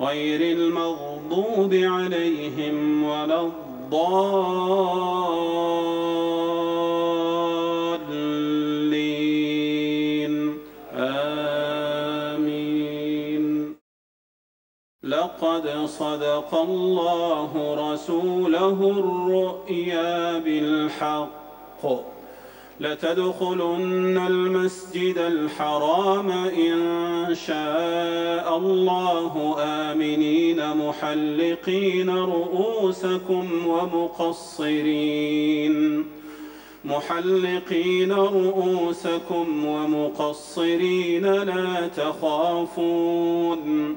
غير المغضوب عليهم ولا الضالين. آمين. لقد صدق الله رسوله الرؤيا بالحق. لتدخلن المسجد الحرام إن شاء الله آمنين محلقين رؤوسكم ومقصرين. محلقين رؤوسكم ومقصرين لا تخافون.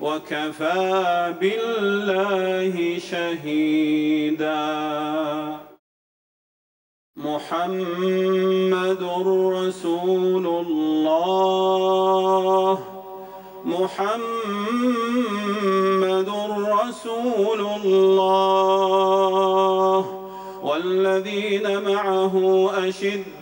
وكفى بالله شهيدا. محمد رسول الله. محمد رسول الله. والذين معه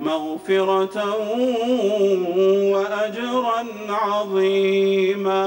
مغفرة وأجرا عظيما.